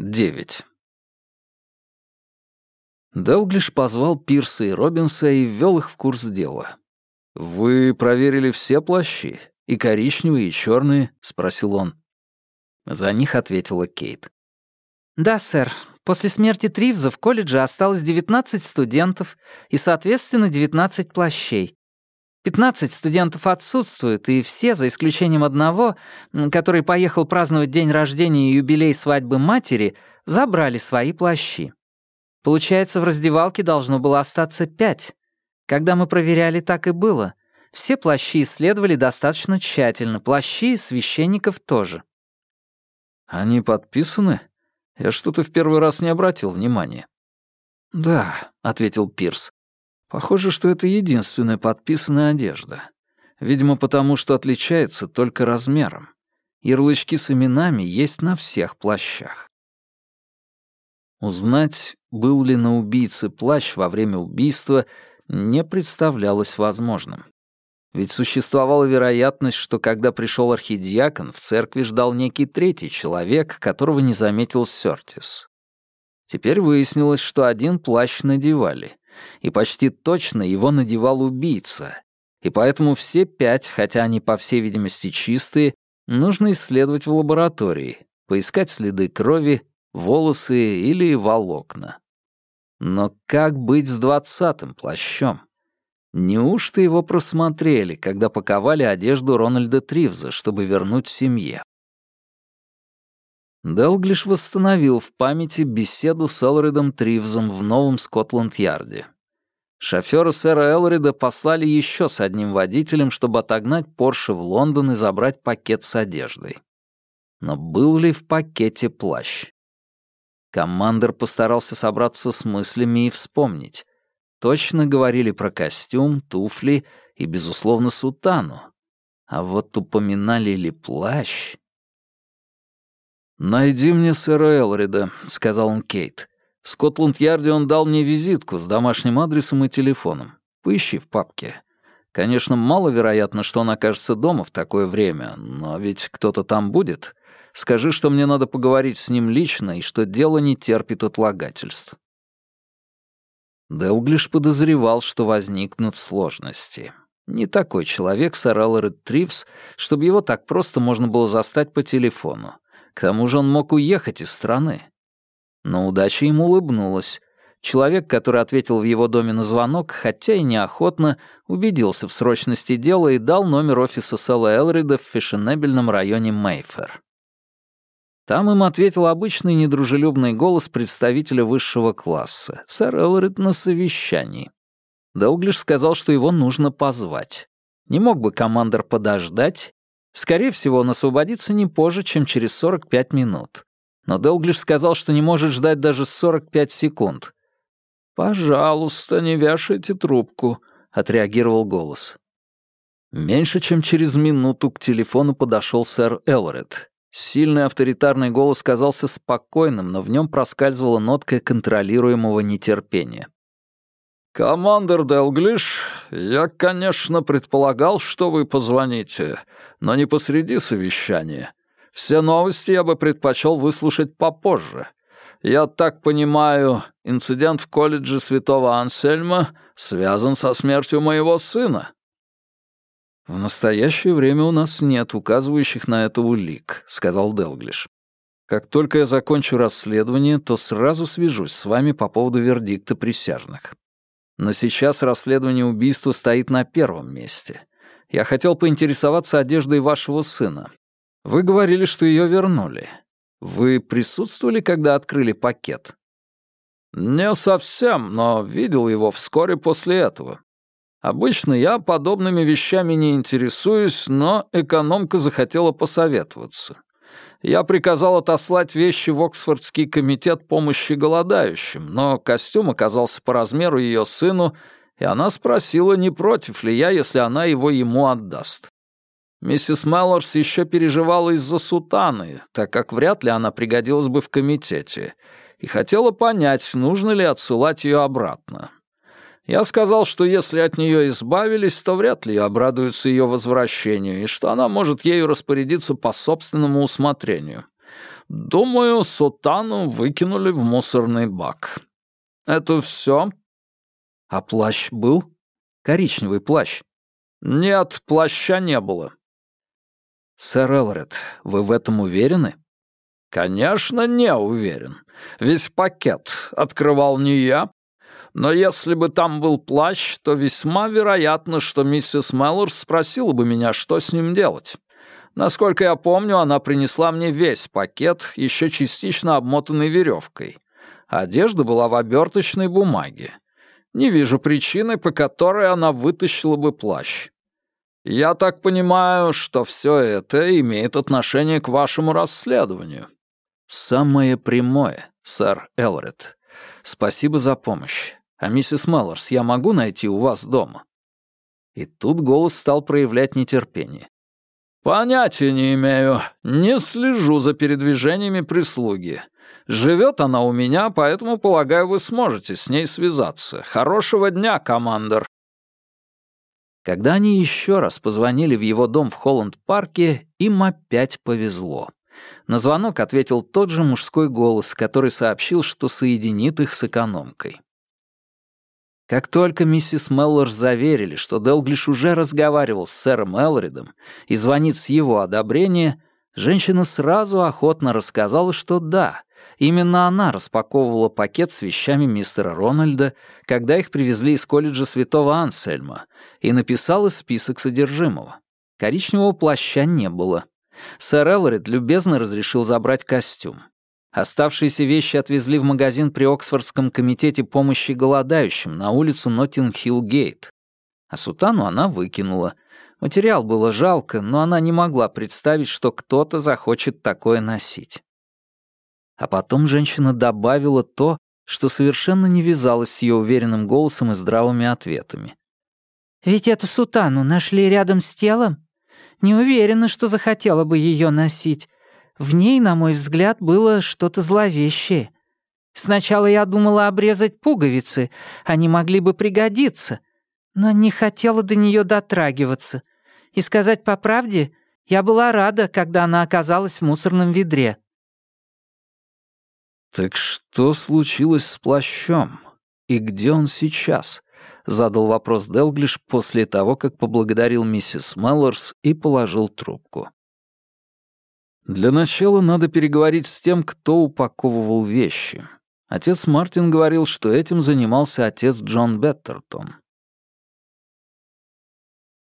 9. Делглиш позвал Пирса и Робинса и ввел их в курс дела. «Вы проверили все плащи? И коричневые, и черные?» — спросил он. За них ответила Кейт. «Да, сэр. После смерти Тривза в колледже осталось 19 студентов и, соответственно, 19 плащей. 15 студентов отсутствуют, и все, за исключением одного, который поехал праздновать день рождения и юбилей свадьбы матери, забрали свои плащи. Получается, в раздевалке должно было остаться пять. Когда мы проверяли, так и было. Все плащи исследовали достаточно тщательно, плащи священников тоже. «Они подписаны? Я что-то в первый раз не обратил внимания». «Да», — ответил Пирс. Похоже, что это единственная подписанная одежда. Видимо, потому что отличается только размером. Ярлычки с именами есть на всех плащах. Узнать, был ли на убийце плащ во время убийства, не представлялось возможным. Ведь существовала вероятность, что когда пришел архидиакон, в церкви ждал некий третий человек, которого не заметил Сёртис. Теперь выяснилось, что один плащ надевали и почти точно его надевал убийца. И поэтому все пять, хотя они, по всей видимости, чистые, нужно исследовать в лаборатории, поискать следы крови, волосы или волокна. Но как быть с двадцатым плащом? Неужто его просмотрели, когда паковали одежду Рональда Тривза, чтобы вернуть семье? Делглиш восстановил в памяти беседу с Элридом Тривзом в новом Скотланд-Ярде. Шофёра сэра Элрида послали еще с одним водителем, чтобы отогнать Порше в Лондон и забрать пакет с одеждой. Но был ли в пакете плащ? Командор постарался собраться с мыслями и вспомнить. Точно говорили про костюм, туфли и, безусловно, сутану. А вот упоминали ли плащ? «Найди мне сэра Элрида», — сказал он Кейт. «В Скотланд-Ярде он дал мне визитку с домашним адресом и телефоном. Поищи в папке. Конечно, маловероятно, что он окажется дома в такое время, но ведь кто-то там будет. Скажи, что мне надо поговорить с ним лично и что дело не терпит отлагательств». Делглиш подозревал, что возникнут сложности. Не такой человек, сэр Элред Тривс, чтобы его так просто можно было застать по телефону. К тому же он мог уехать из страны. Но удача ему улыбнулась. Человек, который ответил в его доме на звонок, хотя и неохотно, убедился в срочности дела и дал номер офиса Сэла Элрида в фешенебельном районе Мейфер. Там им ответил обычный недружелюбный голос представителя высшего класса, сэр Элрид на совещании. Делглиш сказал, что его нужно позвать. Не мог бы командор подождать Скорее всего, он освободится не позже, чем через 45 минут. Но Делглиш сказал, что не может ждать даже 45 секунд. «Пожалуйста, не вешайте трубку», — отреагировал голос. Меньше чем через минуту к телефону подошел сэр Элред. Сильный авторитарный голос казался спокойным, но в нем проскальзывала нотка контролируемого нетерпения. «Командер Делглиш, я, конечно, предполагал, что вы позвоните, но не посреди совещания. Все новости я бы предпочел выслушать попозже. Я так понимаю, инцидент в колледже Святого Ансельма связан со смертью моего сына?» «В настоящее время у нас нет указывающих на это улик», — сказал Делглиш. «Как только я закончу расследование, то сразу свяжусь с вами по поводу вердикта присяжных». Но сейчас расследование убийства стоит на первом месте. Я хотел поинтересоваться одеждой вашего сына. Вы говорили, что ее вернули. Вы присутствовали, когда открыли пакет? Не совсем, но видел его вскоре после этого. Обычно я подобными вещами не интересуюсь, но экономка захотела посоветоваться я приказал отослать вещи в Оксфордский комитет помощи голодающим, но костюм оказался по размеру ее сыну, и она спросила, не против ли я, если она его ему отдаст. Миссис Меллорс еще переживала из-за сутаны, так как вряд ли она пригодилась бы в комитете, и хотела понять, нужно ли отсылать ее обратно. Я сказал, что если от нее избавились, то вряд ли обрадуются ее возвращению, и что она может ею распорядиться по собственному усмотрению. Думаю, сутану выкинули в мусорный бак. Это все? А плащ был? Коричневый плащ. Нет, плаща не было. Сэр Элред, вы в этом уверены? Конечно, не уверен. Ведь пакет открывал не я. Но если бы там был плащ, то весьма вероятно, что миссис Меллорс спросила бы меня, что с ним делать. Насколько я помню, она принесла мне весь пакет, еще частично обмотанный веревкой. Одежда была в оберточной бумаге. Не вижу причины, по которой она вытащила бы плащ. Я так понимаю, что все это имеет отношение к вашему расследованию. Самое прямое, сэр Элред. Спасибо за помощь. А миссис Меллорс я могу найти у вас дома? И тут голос стал проявлять нетерпение. «Понятия не имею. Не слежу за передвижениями прислуги. Живет она у меня, поэтому, полагаю, вы сможете с ней связаться. Хорошего дня, командор». Когда они еще раз позвонили в его дом в Холланд-парке, им опять повезло. На звонок ответил тот же мужской голос, который сообщил, что соединит их с экономкой. Как только миссис Меллорс заверили, что Делглиш уже разговаривал с сэром Элридом и звонит с его одобрения, женщина сразу охотно рассказала, что да, именно она распаковывала пакет с вещами мистера Рональда, когда их привезли из колледжа святого Ансельма, и написала список содержимого. Коричневого плаща не было. Сэр Элрид любезно разрешил забрать костюм. Оставшиеся вещи отвезли в магазин при Оксфордском комитете помощи голодающим на улицу Ноттинг-Хилл-Гейт. А сутану она выкинула. Материал было жалко, но она не могла представить, что кто-то захочет такое носить. А потом женщина добавила то, что совершенно не вязалось с ее уверенным голосом и здравыми ответами. «Ведь эту сутану нашли рядом с телом? Не уверена, что захотела бы ее носить. В ней, на мой взгляд, было что-то зловещее. Сначала я думала обрезать пуговицы, они могли бы пригодиться, но не хотела до нее дотрагиваться. И сказать по правде, я была рада, когда она оказалась в мусорном ведре. «Так что случилось с плащом? И где он сейчас?» — задал вопрос Делглиш после того, как поблагодарил миссис Меллорс и положил трубку. Для начала надо переговорить с тем, кто упаковывал вещи. Отец Мартин говорил, что этим занимался отец Джон Беттертон.